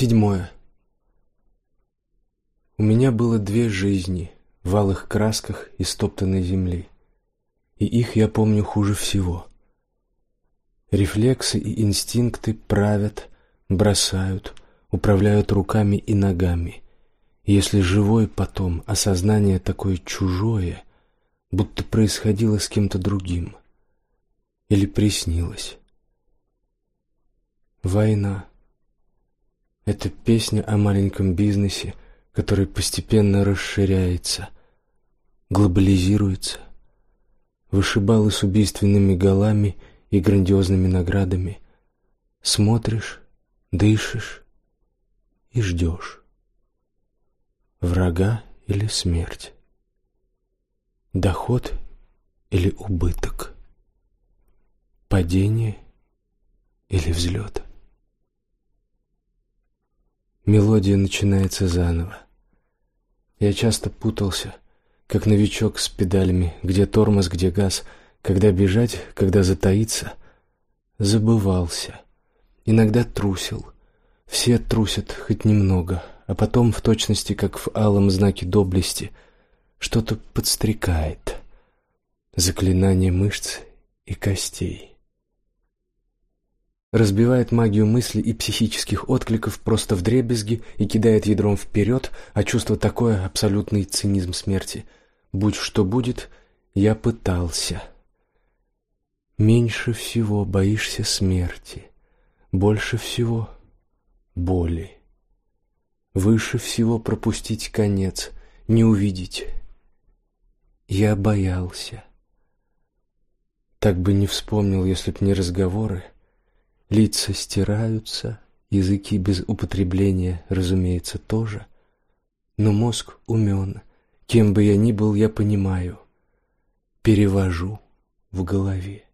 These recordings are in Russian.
Седьмое. У меня было две жизни в алых красках и стоптанной земли, и их я помню хуже всего. Рефлексы и инстинкты правят, бросают, управляют руками и ногами. Если живой потом осознание такое чужое, будто происходило с кем-то другим или приснилось. Война. Это песня о маленьком бизнесе, который постепенно расширяется, глобализируется. Вышибалы с убийственными голами и грандиозными наградами. Смотришь, дышишь и ждешь. Врага или смерть. Доход или убыток. Падение или взлет. Мелодия начинается заново. Я часто путался, как новичок с педалями, где тормоз, где газ, когда бежать, когда затаиться. Забывался. Иногда трусил. Все трусят хоть немного, а потом, в точности, как в алом знаке доблести, что-то подстрекает. Заклинание мышц и костей разбивает магию мысли и психических откликов просто в дребезги и кидает ядром вперед, а чувство такое абсолютный цинизм смерти. Будь что будет, я пытался. Меньше всего боишься смерти, больше всего боли. Выше всего пропустить конец, не увидеть. Я боялся. Так бы не вспомнил, если б не разговоры. Лица стираются, языки без употребления, разумеется, тоже. Но мозг умен. Кем бы я ни был, я понимаю. Перевожу в голове.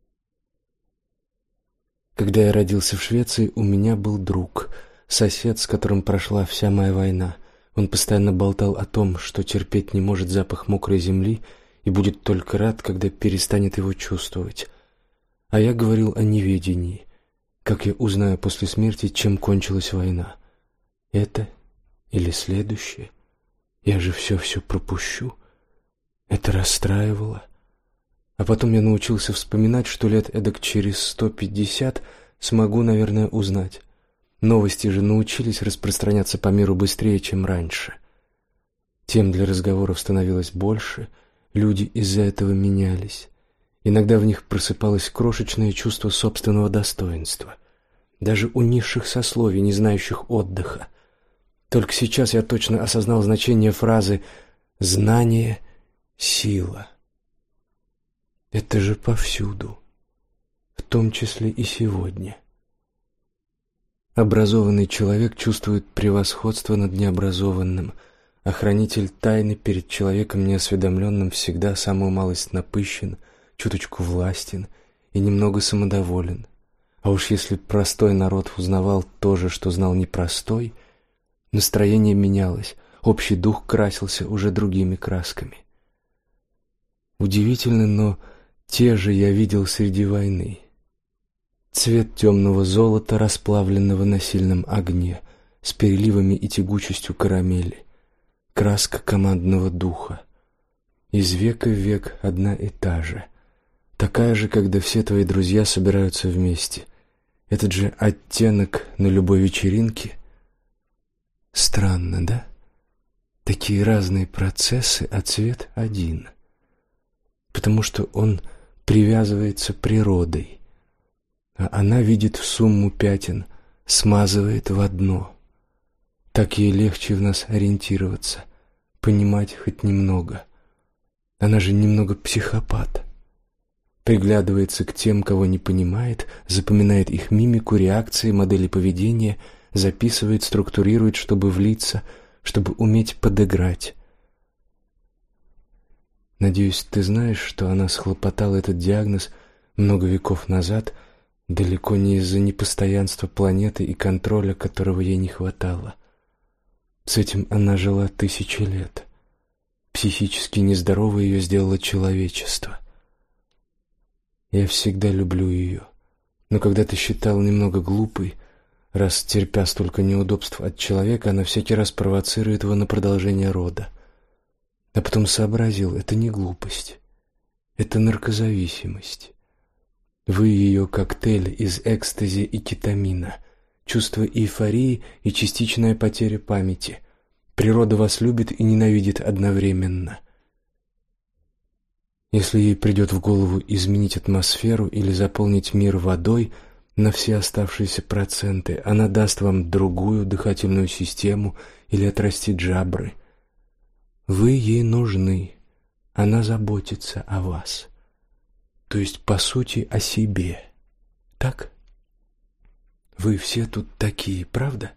Когда я родился в Швеции, у меня был друг, сосед, с которым прошла вся моя война. Он постоянно болтал о том, что терпеть не может запах мокрой земли и будет только рад, когда перестанет его чувствовать. А я говорил о неведении. Как я узнаю после смерти, чем кончилась война? Это или следующее? Я же все-все пропущу. Это расстраивало. А потом я научился вспоминать, что лет эдак через сто пятьдесят смогу, наверное, узнать. Новости же научились распространяться по миру быстрее, чем раньше. Тем для разговоров становилось больше, люди из-за этого менялись. Иногда в них просыпалось крошечное чувство собственного достоинства, даже у низших сословий, не знающих отдыха. Только сейчас я точно осознал значение фразы «знание — сила». Это же повсюду, в том числе и сегодня. Образованный человек чувствует превосходство над необразованным, а хранитель тайны перед человеком неосведомленным всегда самую малость напыщен — чуточку властен и немного самодоволен. А уж если простой народ узнавал то же, что знал непростой, настроение менялось, общий дух красился уже другими красками. Удивительно, но те же я видел среди войны. Цвет темного золота, расплавленного на сильном огне, с переливами и тягучестью карамели, краска командного духа. Из века в век одна и та же — такая же, когда все твои друзья собираются вместе. Этот же оттенок на любой вечеринке. Странно, да? Такие разные процессы, а цвет один. Потому что он привязывается природой, а она видит сумму пятен, смазывает в одно. Так ей легче в нас ориентироваться, понимать хоть немного. Она же немного психопат приглядывается к тем, кого не понимает, запоминает их мимику, реакции, модели поведения, записывает, структурирует, чтобы влиться, чтобы уметь подыграть. Надеюсь, ты знаешь, что она схлопотала этот диагноз много веков назад, далеко не из-за непостоянства планеты и контроля, которого ей не хватало. С этим она жила тысячи лет. Психически нездоровой ее сделало человечество. Я всегда люблю ее. Но когда ты считал немного глупой, Раз терпя столько неудобств от человека, она всякий раз провоцирует его на продолжение рода. А потом сообразил, это не глупость, это наркозависимость. Вы ее коктейль из экстази и кетамина, чувство эйфории и частичная потеря памяти. Природа вас любит и ненавидит одновременно. Если ей придет в голову изменить атмосферу или заполнить мир водой на все оставшиеся проценты, она даст вам другую дыхательную систему или отрастит жабры. Вы ей нужны, она заботится о вас, то есть по сути о себе. Так? Вы все тут такие, правда?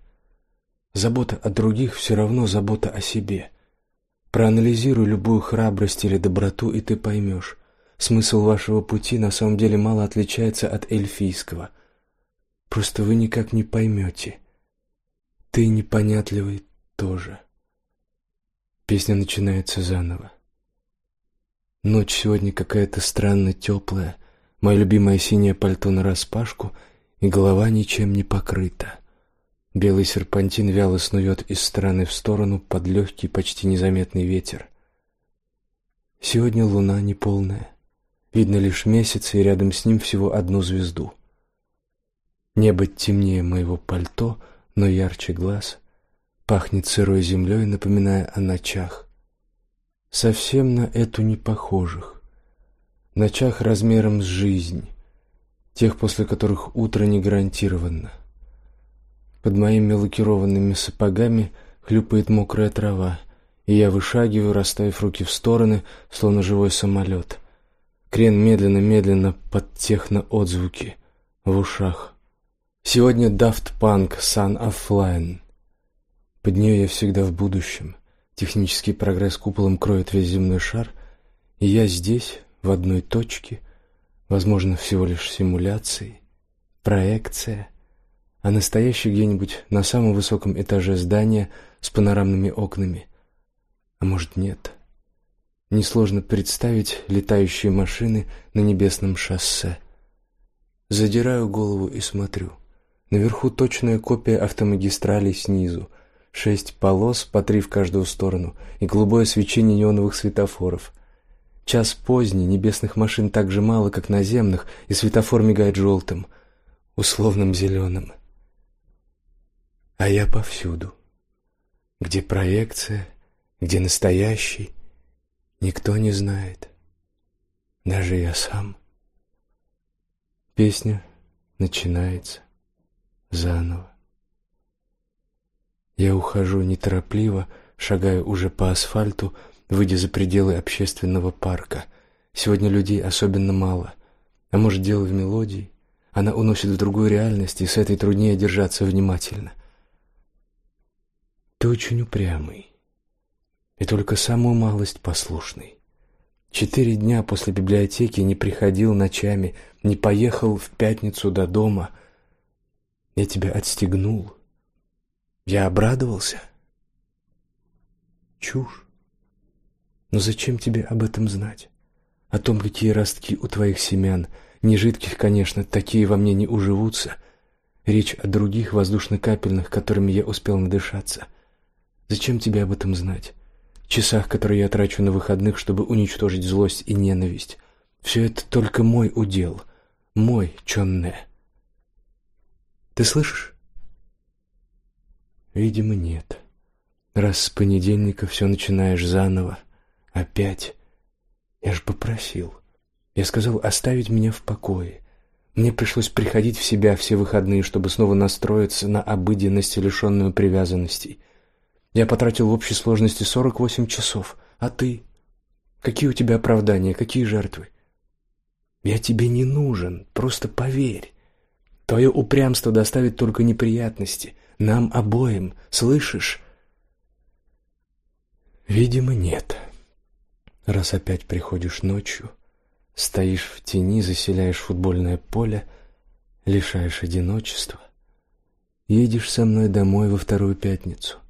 Забота о других все равно забота о себе. Проанализируй любую храбрость или доброту, и ты поймешь, смысл вашего пути на самом деле мало отличается от эльфийского. Просто вы никак не поймете. Ты непонятливый тоже. Песня начинается заново. Ночь сегодня какая-то странно теплая, мое любимое синее пальто нараспашку, и голова ничем не покрыта. Белый серпантин вяло снует из стороны в сторону под легкий, почти незаметный ветер. Сегодня луна неполная. Видно лишь месяц, и рядом с ним всего одну звезду. Небо темнее моего пальто, но ярче глаз. Пахнет сырой землей, напоминая о ночах. Совсем на эту не похожих. Ночах размером с жизнь, тех, после которых утро не гарантировано. Под моими лакированными сапогами хлюпает мокрая трава, и я вышагиваю, расставив руки в стороны, словно живой самолет. Крен медленно-медленно под техно-отзвуки в ушах. Сегодня Daft Punk Sun Offline. Под нее я всегда в будущем. Технический прогресс куполом кроет весь земной шар, и я здесь, в одной точке, возможно, всего лишь симуляцией, проекция — а настоящий где-нибудь на самом высоком этаже здания с панорамными окнами. А может, нет. Несложно представить летающие машины на небесном шоссе. Задираю голову и смотрю. Наверху точная копия автомагистрали снизу. Шесть полос, по три в каждую сторону, и голубое свечение неоновых светофоров. Час поздний, небесных машин так же мало, как наземных, и светофор мигает желтым, условным зеленым. А я повсюду. Где проекция, где настоящий, никто не знает. Даже я сам. Песня начинается заново. Я ухожу неторопливо, шагаю уже по асфальту, выйдя за пределы общественного парка. Сегодня людей особенно мало. А может, дело в мелодии? Она уносит в другую реальность, и с этой труднее держаться внимательно. Ты очень упрямый и только самую малость послушный. Четыре дня после библиотеки не приходил ночами, не поехал в пятницу до дома. Я тебя отстегнул. Я обрадовался. Чушь. Но зачем тебе об этом знать? О том, какие ростки у твоих семян, не жидких, конечно, такие во мне не уживутся. Речь о других воздушно-капельных, которыми я успел надышаться — Зачем тебе об этом знать? Часах, которые я трачу на выходных, чтобы уничтожить злость и ненависть. Все это только мой удел, мой Чонне. Ты слышишь? Видимо, нет. Раз с понедельника все начинаешь заново, опять. Я же попросил. Я сказал оставить меня в покое. Мне пришлось приходить в себя все выходные, чтобы снова настроиться на обыденность, лишенную привязанностей. Я потратил в общей сложности сорок восемь часов. А ты? Какие у тебя оправдания, какие жертвы? Я тебе не нужен, просто поверь. Твое упрямство доставит только неприятности. Нам обоим, слышишь? Видимо, нет. Раз опять приходишь ночью, стоишь в тени, заселяешь футбольное поле, лишаешь одиночества, едешь со мной домой во вторую пятницу —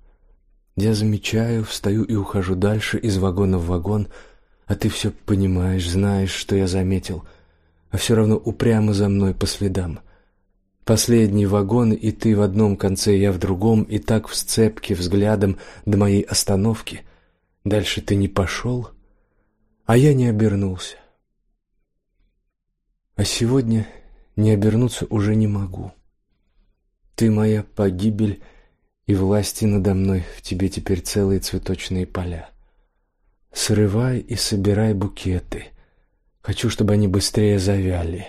я замечаю, встаю и ухожу дальше из вагона в вагон, а ты все понимаешь, знаешь, что я заметил, а все равно упрямо за мной по следам. Последний вагон, и ты в одном конце, я в другом, и так в сцепке взглядом до моей остановки. Дальше ты не пошел, а я не обернулся. А сегодня не обернуться уже не могу. Ты моя погибель, и власти надо мной в тебе теперь целые цветочные поля. Срывай и собирай букеты. Хочу, чтобы они быстрее завяли.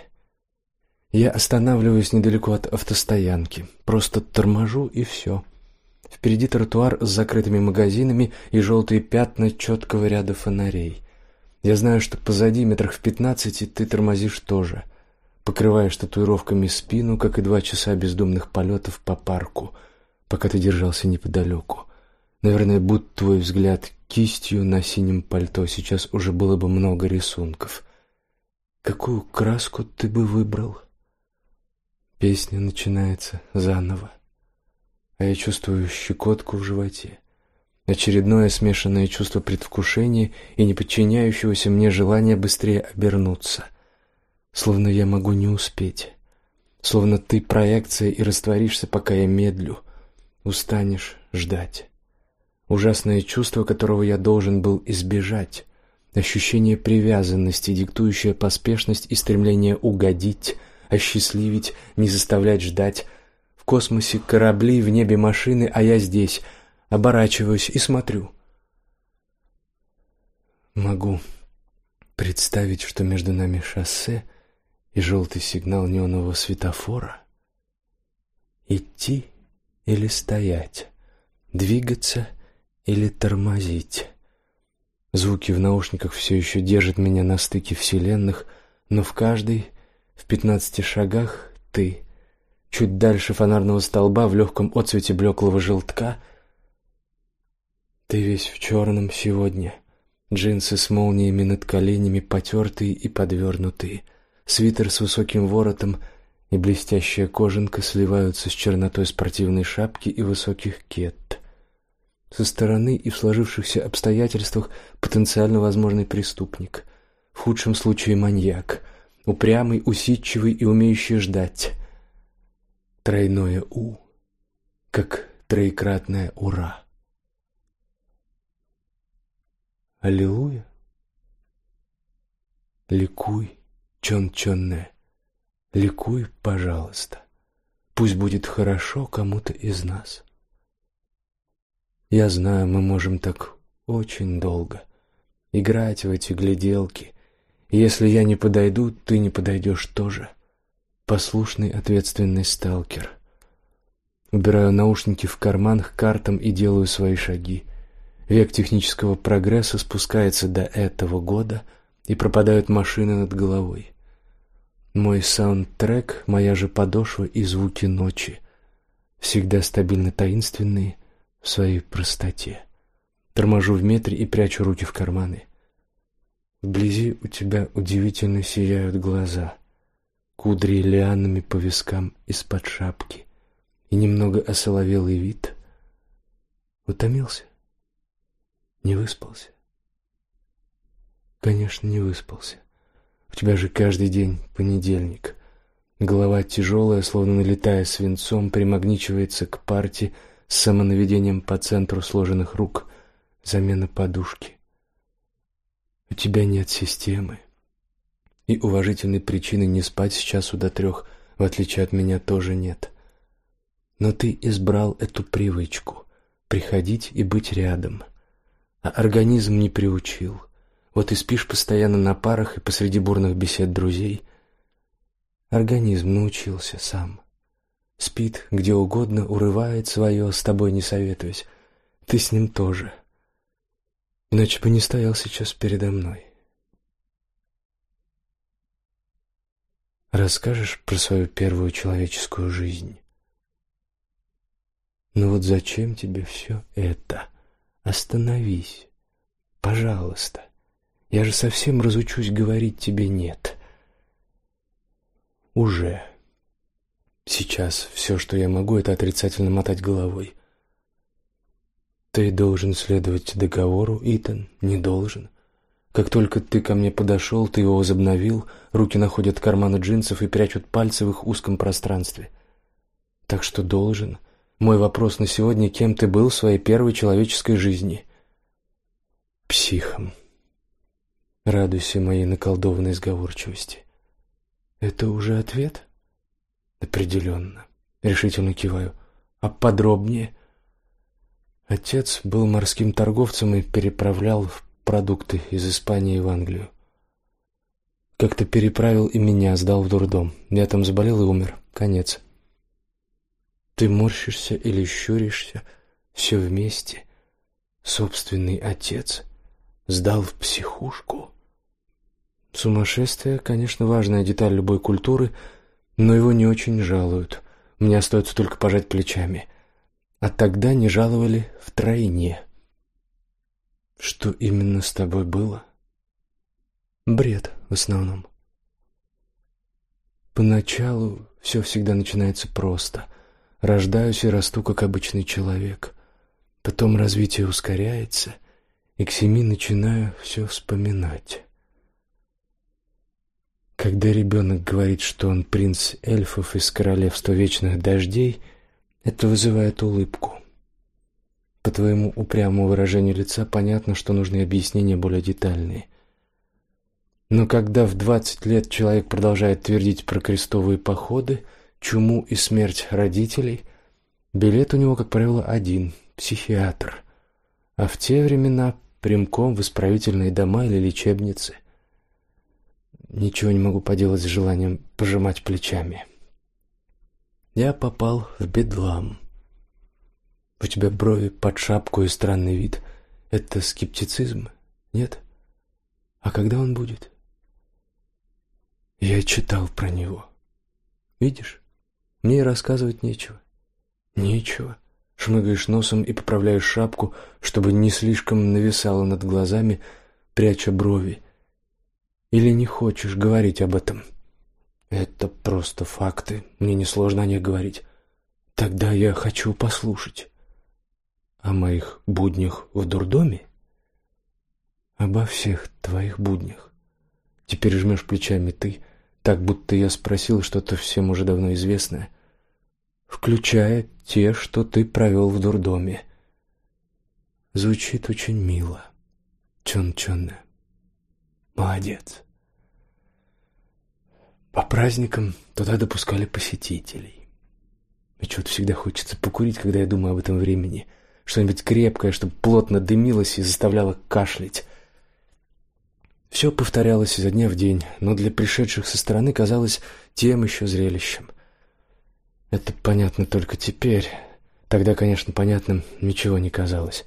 Я останавливаюсь недалеко от автостоянки, просто торможу и все. Впереди тротуар с закрытыми магазинами и желтые пятна четкого ряда фонарей. Я знаю, что позади метрах в пятнадцати ты тормозишь тоже, покрываешь татуировками спину, как и два часа бездумных полетов по парку, пока ты держался неподалеку. Наверное, будь твой взгляд кистью на синем пальто, сейчас уже было бы много рисунков. Какую краску ты бы выбрал? Песня начинается заново, а я чувствую щекотку в животе. Очередное смешанное чувство предвкушения и неподчиняющегося мне желания быстрее обернуться. Словно я могу не успеть. Словно ты проекция и растворишься, пока я медлю. Устанешь ждать. Ужасное чувство, которого я должен был избежать. Ощущение привязанности, диктующее поспешность и стремление угодить, осчастливить, не заставлять ждать. В космосе корабли, в небе машины, а я здесь — оборачиваюсь и смотрю. Могу представить, что между нами шоссе и желтый сигнал неонового светофора. Идти или стоять, двигаться или тормозить. Звуки в наушниках все еще держат меня на стыке вселенных, но в каждой, в пятнадцати шагах, ты. Чуть дальше фонарного столба в легком отсвете блеклого желтка — ты весь в черном сегодня. Джинсы с молниями над коленями потертые и подвернутые, свитер с высоким воротом и блестящая кожанка сливаются с чернотой спортивной шапки и высоких кет. Со стороны и в сложившихся обстоятельствах потенциально возможный преступник, в худшем случае маньяк, упрямый, усидчивый и умеющий ждать. Тройное у, как троекратное ура. Аллилуйя. Ликуй, чон-чонне, ликуй, пожалуйста. Пусть будет хорошо кому-то из нас. Я знаю, мы можем так очень долго играть в эти гляделки. если я не подойду, ты не подойдешь тоже. Послушный, ответственный сталкер. Убираю наушники в карман к картам и делаю свои шаги. Век технического прогресса спускается до этого года, и пропадают машины над головой. Мой саундтрек, моя же подошва и звуки ночи, всегда стабильно таинственные в своей простоте. Торможу в метре и прячу руки в карманы. Вблизи у тебя удивительно сияют глаза, кудри лианами по вискам из-под шапки и немного осоловелый вид. Утомился? Не выспался? Конечно, не выспался. У тебя же каждый день понедельник. Голова тяжелая, словно налетая свинцом, примагничивается к парте с самонаведением по центру сложенных рук. Замена подушки. У тебя нет системы. И уважительной причины не спать с часу до трех, в отличие от меня, тоже нет. Но ты избрал эту привычку — приходить и быть рядом — а организм не приучил. Вот и спишь постоянно на парах и посреди бурных бесед друзей. Организм научился сам. Спит где угодно, урывает свое, с тобой не советуясь. Ты с ним тоже. Иначе бы не стоял сейчас передо мной. Расскажешь про свою первую человеческую жизнь? Ну вот зачем тебе все это? Остановись. Пожалуйста. Я же совсем разучусь говорить тебе «нет». Уже. Сейчас все, что я могу, это отрицательно мотать головой. Ты должен следовать договору, Итан, не должен. Как только ты ко мне подошел, ты его возобновил, руки находят карманы джинсов и прячут пальцы в их узком пространстве. Так что должен. Мой вопрос на сегодня: кем ты был в своей первой человеческой жизни? Психом. Радуйся моей наколдованной сговорчивости. Это уже ответ? Определенно. Решительно киваю. А подробнее? Отец был морским торговцем и переправлял продукты из Испании в Англию. Как-то переправил и меня, сдал в дурдом. Я там заболел и умер. Конец. Ты морщишься или щуришься, все вместе. Собственный отец сдал в психушку. Сумасшествие, конечно, важная деталь любой культуры, но его не очень жалуют. Мне остается только пожать плечами. А тогда не жаловали втройне. Что именно с тобой было? Бред в основном. Поначалу все всегда начинается просто. Рождаюсь и расту как обычный человек. Потом развитие ускоряется, и к семи начинаю все вспоминать. Когда ребенок говорит, что он принц эльфов из королевства вечных дождей, это вызывает улыбку. По твоему упрямому выражению лица понятно, что нужны объяснения более детальные. Но когда в двадцать лет человек продолжает твердить про крестовые походы, чуму и смерть родителей, билет у него, как правило, один психиатр. А в те времена прямком в исправительные дома или лечебницы. Ничего не могу поделать с желанием пожимать плечами. Я попал в бедлам. У тебя брови под шапку и странный вид. Это скептицизм? Нет? А когда он будет? Я читал про него. Видишь? Мне рассказывать нечего. Нечего. Шмыгаешь носом и поправляешь шапку, чтобы не слишком нависала над глазами, пряча брови. Или не хочешь говорить об этом? Это просто факты. Мне несложно о них говорить. Тогда я хочу послушать о моих буднях в дурдоме, обо всех твоих буднях. Теперь жмешь плечами ты, так будто я спросил что-то всем уже давно известное, включая те, что ты провел в дурдоме. Звучит очень мило. Чон-чонна. Молодец. По праздникам туда допускали посетителей. И что-то всегда хочется покурить, когда я думаю об этом времени. Что-нибудь крепкое, чтобы плотно дымилось и заставляло кашлять. Все повторялось изо дня в день, но для пришедших со стороны казалось тем еще зрелищем. Это понятно только теперь. Тогда, конечно, понятным ничего не казалось.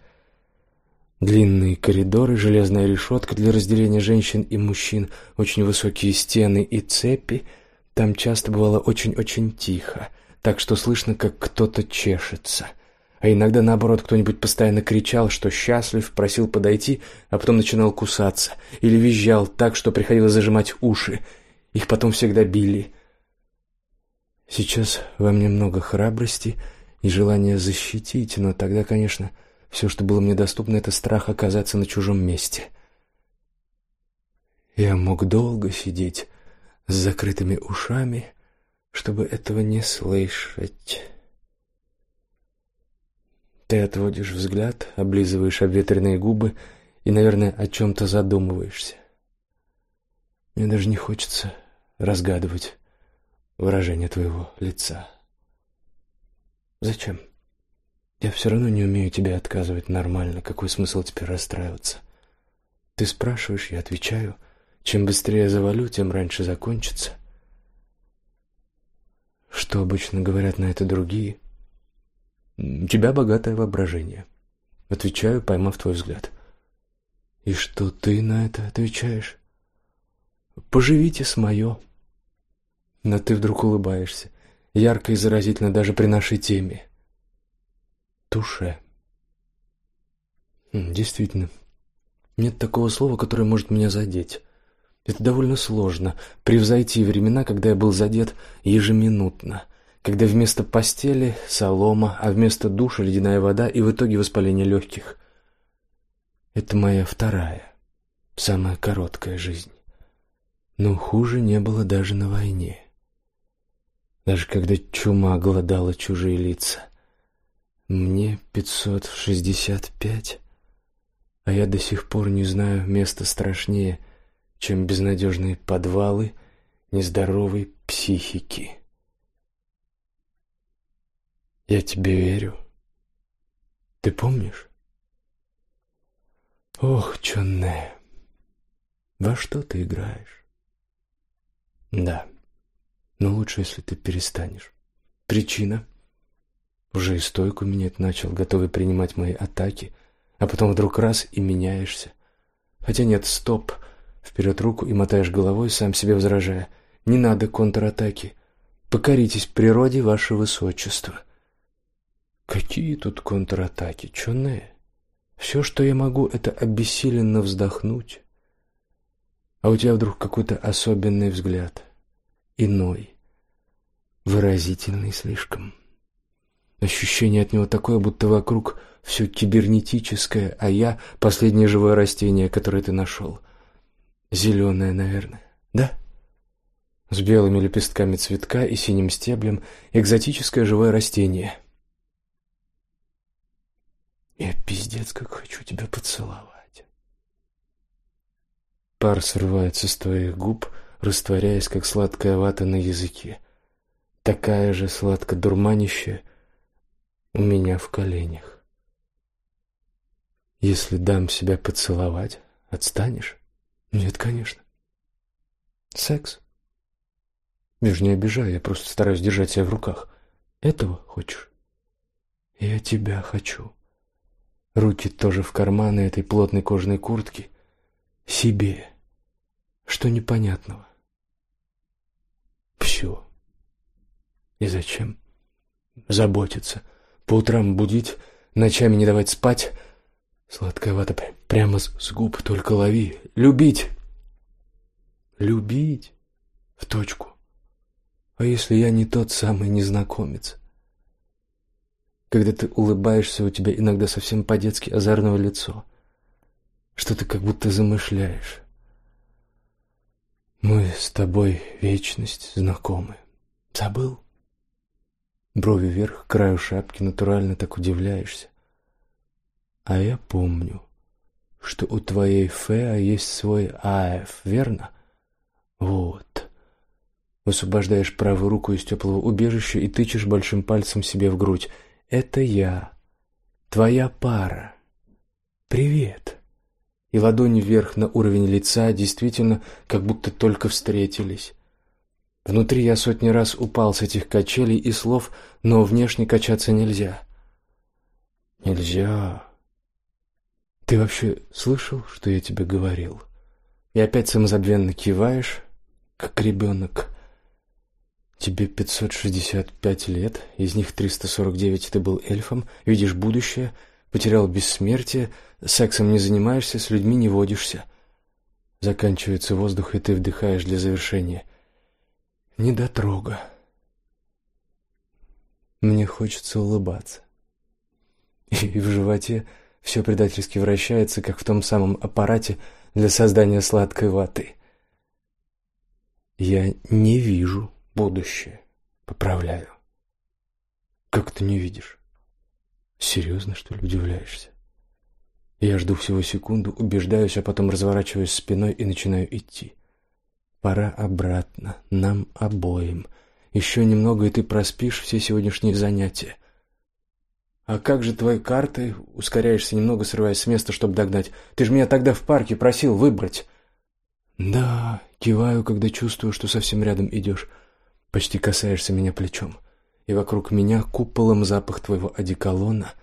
Длинные коридоры, железная решетка для разделения женщин и мужчин, очень высокие стены и цепи. Там часто бывало очень-очень тихо, так что слышно, как кто-то чешется. А иногда, наоборот, кто-нибудь постоянно кричал, что счастлив, просил подойти, а потом начинал кусаться. Или визжал так, что приходилось зажимать уши. Их потом всегда били. Сейчас во мне много храбрости и желания защитить, но тогда, конечно, все, что было мне доступно, это страх оказаться на чужом месте. Я мог долго сидеть с закрытыми ушами, чтобы этого не слышать. Ты отводишь взгляд, облизываешь обветренные губы и, наверное, о чем-то задумываешься. Мне даже не хочется разгадывать выражение твоего лица. Зачем? Я все равно не умею тебе отказывать нормально. Какой смысл теперь расстраиваться? Ты спрашиваешь, я отвечаю. Чем быстрее завалю, тем раньше закончится. Что обычно говорят на это другие? У тебя богатое воображение. Отвечаю, поймав твой взгляд. И что ты на это отвечаешь? Поживите с мое. Но ты вдруг улыбаешься, ярко и заразительно даже при нашей теме туше. Действительно, нет такого слова, которое может меня задеть. Это довольно сложно превзойти времена, когда я был задет ежеминутно, когда вместо постели солома, а вместо душа ледяная вода и в итоге воспаление легких. Это моя вторая, самая короткая жизнь. Но хуже не было даже на войне. даже когда чума глодала чужие лица. Мне пятьсот шестьдесят пять, а я до сих пор не знаю места страшнее, чем безнадежные подвалы нездоровой психики. Я тебе верю. Ты помнишь? Ох, Чонне, во что ты играешь? Да, но лучше, если ты перестанешь. Причина? Уже и стойку менять начал, готовый принимать мои атаки, а потом вдруг раз и меняешься. Хотя нет, стоп. Вперед руку и мотаешь головой, сам себе возражая. Не надо контратаки. Покоритесь природе, ваше высочество. Какие тут контратаки, Чоне? Все, что я могу, это обессиленно вздохнуть. А у тебя вдруг какой-то особенный взгляд, иной, выразительный слишком. Ощущение от него такое, будто вокруг все кибернетическое, а я — последнее живое растение, которое ты нашел. Зеленое, наверное, да? С белыми лепестками цветка и синим стеблем, экзотическое живое растение — я пиздец как хочу тебя поцеловать. Пар срывается с твоих губ, растворяясь, как сладкая вата на языке. Такая же сладко-дурманящая у меня в коленях. Если дам себя поцеловать, отстанешь? Нет, конечно. Секс? Я не обижаю, я просто стараюсь держать себя в руках. Этого хочешь? Я тебя хочу. Руки тоже в карманы этой плотной кожаной куртки. Себе. Что непонятного? Все. И зачем? Заботиться. По утрам будить, ночами не давать спать. Сладкая вата прямо с, с губ, только лови. Любить. Любить. В точку. А если я не тот самый незнакомец? Когда ты улыбаешься, у тебя иногда совсем по-детски озорное лицо. Что ты как будто замышляешь. Мы с тобой вечность знакомы. Забыл? Брови вверх, краю шапки, натурально так удивляешься. А я помню, что у твоей Феа есть свой АФ, верно? Вот. Высвобождаешь правую руку из теплого убежища и тычешь большим пальцем себе в грудь. Это я, твоя пара. Привет. И ладони вверх на уровень лица, действительно, как будто только встретились. Внутри я сотни раз упал с этих качелей и слов, но внешне качаться нельзя. Нельзя. Ты вообще слышал, что я тебе говорил? И опять самозабвенно киваешь, как ребенок. Тебе 565 лет, из них 349 ты был эльфом, видишь будущее, потерял бессмертие, сексом не занимаешься, с людьми не водишься. Заканчивается воздух, и ты вдыхаешь для завершения. Недотрога. Мне хочется улыбаться. И в животе все предательски вращается, как в том самом аппарате для создания сладкой ваты. Я не вижу будущее. Поправляю. Как ты не видишь? Серьезно, что ли, удивляешься? Я жду всего секунду, убеждаюсь, а потом разворачиваюсь спиной и начинаю идти. Пора обратно, нам обоим. Еще немного, и ты проспишь все сегодняшние занятия. А как же твои карты? Ускоряешься немного, срываясь с места, чтобы догнать. Ты же меня тогда в парке просил выбрать. Да, киваю, когда чувствую, что совсем рядом идешь. Почти касаешься меня плечом, и вокруг меня куполом запах твоего одеколона.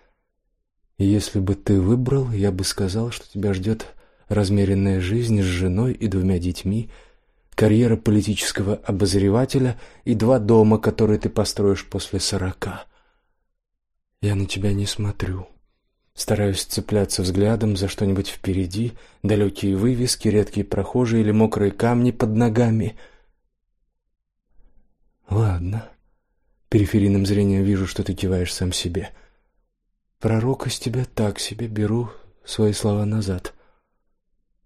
И если бы ты выбрал, я бы сказал, что тебя ждет размеренная жизнь с женой и двумя детьми, карьера политического обозревателя и два дома, которые ты построишь после сорока. Я на тебя не смотрю. Стараюсь цепляться взглядом за что-нибудь впереди, далекие вывески, редкие прохожие или мокрые камни под ногами — Ладно. Периферийным зрением вижу, что ты киваешь сам себе. Пророк из тебя так себе, беру свои слова назад.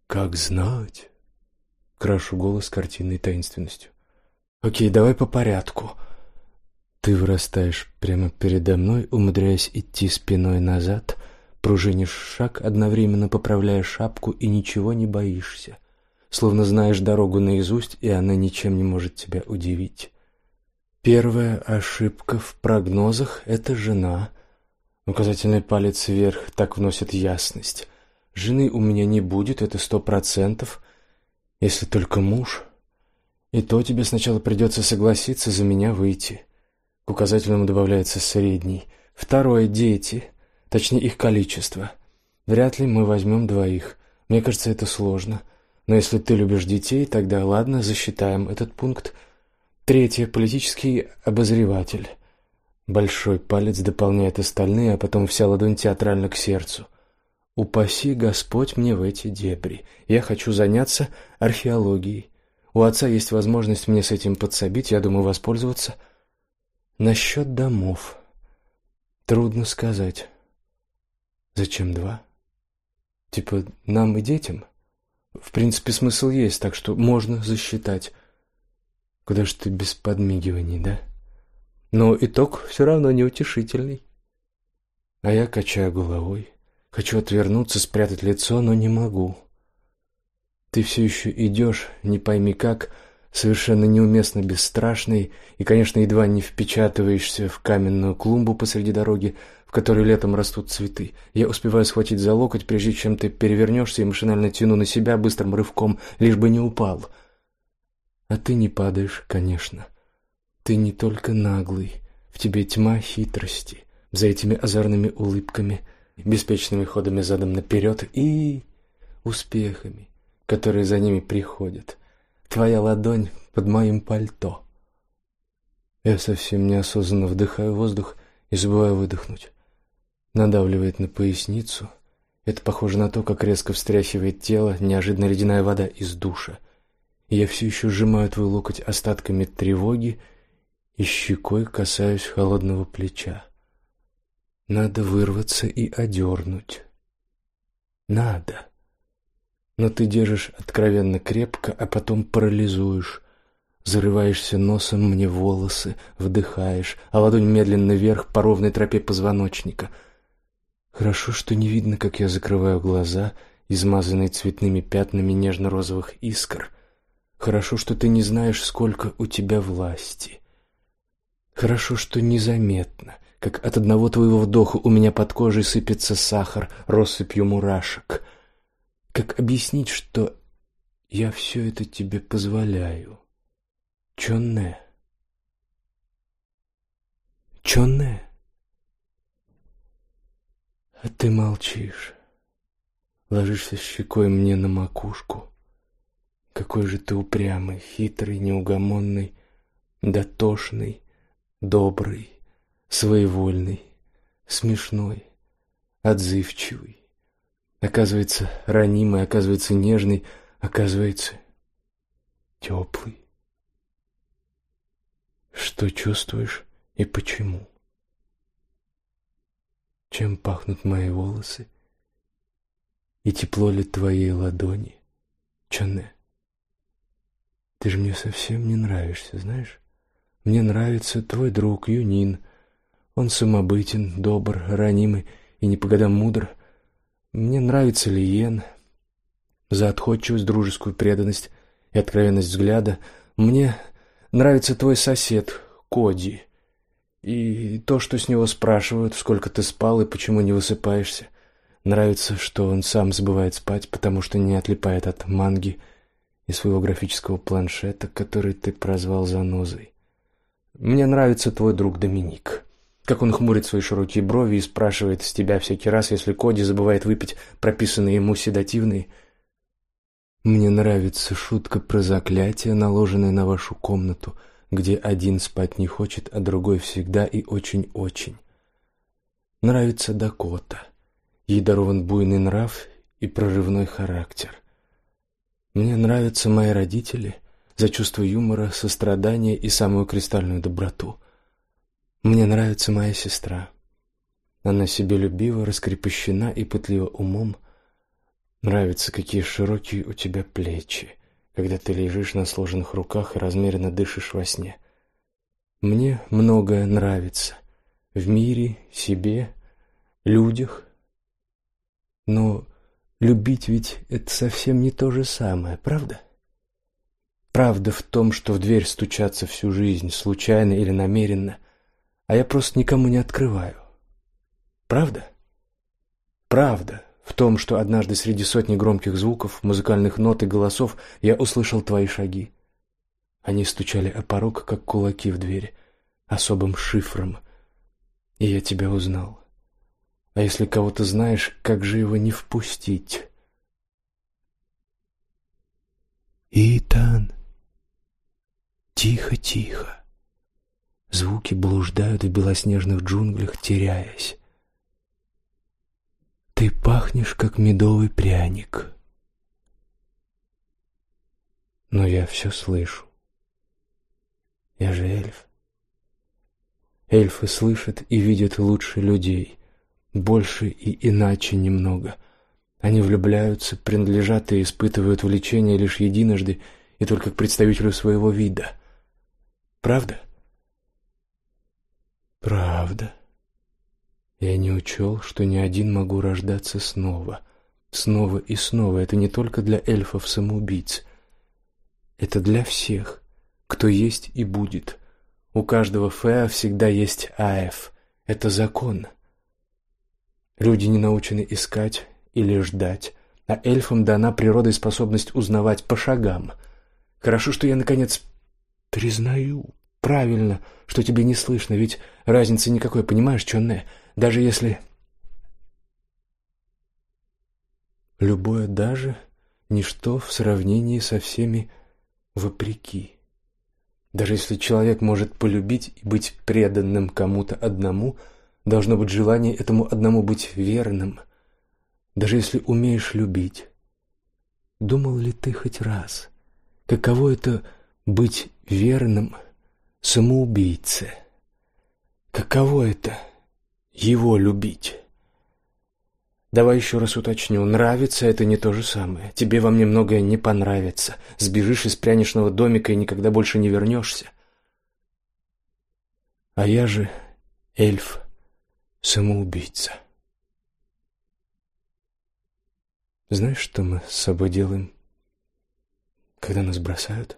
Как знать. Крашу голос картинной таинственностью. Окей, давай по порядку. Ты вырастаешь прямо передо мной, умудряясь идти спиной назад, пружинишь шаг, одновременно поправляя шапку и ничего не боишься, словно знаешь дорогу наизусть, и она ничем не может тебя удивить. Первая ошибка в прогнозах — это жена. Указательный палец вверх так вносит ясность. Жены у меня не будет, это сто процентов, если только муж. И то тебе сначала придется согласиться за меня выйти. К указательному добавляется средний. Второе — дети, точнее их количество. Вряд ли мы возьмем двоих. Мне кажется, это сложно. Но если ты любишь детей, тогда ладно, засчитаем этот пункт. Третье — политический обозреватель. Большой палец дополняет остальные, а потом вся ладонь театрально к сердцу. Упаси Господь мне в эти дебри. Я хочу заняться археологией. У отца есть возможность мне с этим подсобить, я думаю воспользоваться. Насчет домов. Трудно сказать. Зачем два? Типа нам и детям? В принципе, смысл есть, так что можно засчитать. Куда ж ты без подмигиваний, да? Но итог все равно неутешительный. А я качаю головой. Хочу отвернуться, спрятать лицо, но не могу. Ты все еще идешь, не пойми как, совершенно неуместно бесстрашный, и, конечно, едва не впечатываешься в каменную клумбу посреди дороги, в которой летом растут цветы. Я успеваю схватить за локоть, прежде чем ты перевернешься, и машинально тяну на себя быстрым рывком, лишь бы не упал. А ты не падаешь, конечно. Ты не только наглый, в тебе тьма хитрости. За этими озорными улыбками, беспечными ходами задом наперед и успехами, которые за ними приходят. Твоя ладонь под моим пальто. Я совсем неосознанно вдыхаю воздух и забываю выдохнуть. Надавливает на поясницу. Это похоже на то, как резко встряхивает тело неожиданно ледяная вода из душа я все еще сжимаю твой локоть остатками тревоги и щекой касаюсь холодного плеча. Надо вырваться и одернуть. Надо. Но ты держишь откровенно крепко, а потом парализуешь. Зарываешься носом мне в волосы, вдыхаешь, а ладонь медленно вверх по ровной тропе позвоночника. Хорошо, что не видно, как я закрываю глаза, измазанные цветными пятнами нежно-розовых искр, Хорошо, что ты не знаешь, сколько у тебя власти. Хорошо, что незаметно, как от одного твоего вдоха у меня под кожей сыпется сахар россыпью мурашек. Как объяснить, что я все это тебе позволяю? Чонне? Чонне? А ты молчишь, ложишься щекой мне на макушку. Какой же ты упрямый, хитрый, неугомонный, дотошный, добрый, своевольный, смешной, отзывчивый. Оказывается, ранимый, оказывается, нежный, оказывается, теплый. Что чувствуешь и почему? Чем пахнут мои волосы? И тепло ли твоей ладони, Чоне? Ты же мне совсем не нравишься, знаешь? Мне нравится твой друг Юнин. Он самобытен, добр, ранимый и не по годам мудр. Мне нравится Лиен за отходчивость, дружескую преданность и откровенность взгляда. Мне нравится твой сосед Коди. И то, что с него спрашивают, сколько ты спал и почему не высыпаешься. Нравится, что он сам забывает спать, потому что не отлипает от манги – из своего графического планшета, который ты прозвал занозой. Мне нравится твой друг Доминик. Как он хмурит свои широкие брови и спрашивает с тебя всякий раз, если Коди забывает выпить прописанные ему седативные. Мне нравится шутка про заклятие, наложенное на вашу комнату, где один спать не хочет, а другой всегда и очень-очень. Нравится Дакота. Ей дарован буйный нрав и прорывной характер. Мне нравятся мои родители за чувство юмора, сострадания и самую кристальную доброту. Мне нравится моя сестра. Она себелюбива, раскрепощена и пытлива умом. Нравится, какие широкие у тебя плечи, когда ты лежишь на сложенных руках и размеренно дышишь во сне. Мне многое нравится. В мире, себе, людях. Но любить ведь это совсем не то же самое, правда? Правда в том, что в дверь стучаться всю жизнь, случайно или намеренно, а я просто никому не открываю. Правда? Правда в том, что однажды среди сотни громких звуков, музыкальных нот и голосов я услышал твои шаги. Они стучали о порог, как кулаки в дверь, особым шифром, и я тебя узнал. А если кого-то знаешь, как же его не впустить? Итан, тихо-тихо. Звуки блуждают в белоснежных джунглях, теряясь. Ты пахнешь, как медовый пряник. Но я все слышу. Я же эльф. Эльфы слышат и видят лучше людей, больше и иначе немного. Они влюбляются, принадлежат и испытывают влечение лишь единожды и только к представителю своего вида. Правда? Правда. Я не учел, что не один могу рождаться снова, снова и снова. Это не только для эльфов-самоубийц. Это для всех, кто есть и будет. У каждого Феа всегда есть Аэф. Это закон. Люди не научены искать или ждать, а эльфам дана природой способность узнавать по шагам. Хорошо, что я, наконец, признаю. Правильно, что тебе не слышно, ведь разницы никакой, понимаешь, Чонне? Даже если... Любое «даже» — ничто в сравнении со всеми «вопреки». Даже если человек может полюбить и быть преданным кому-то одному, должно быть желание этому одному быть верным. Даже если умеешь любить. Думал ли ты хоть раз, каково это быть верным самоубийце? Каково это его любить? Давай еще раз уточню. Нравится это не то же самое. Тебе во мне многое не понравится. Сбежишь из пряничного домика и никогда больше не вернешься. А я же эльф, самоубийца. Знаешь, что мы с собой делаем, когда нас бросают?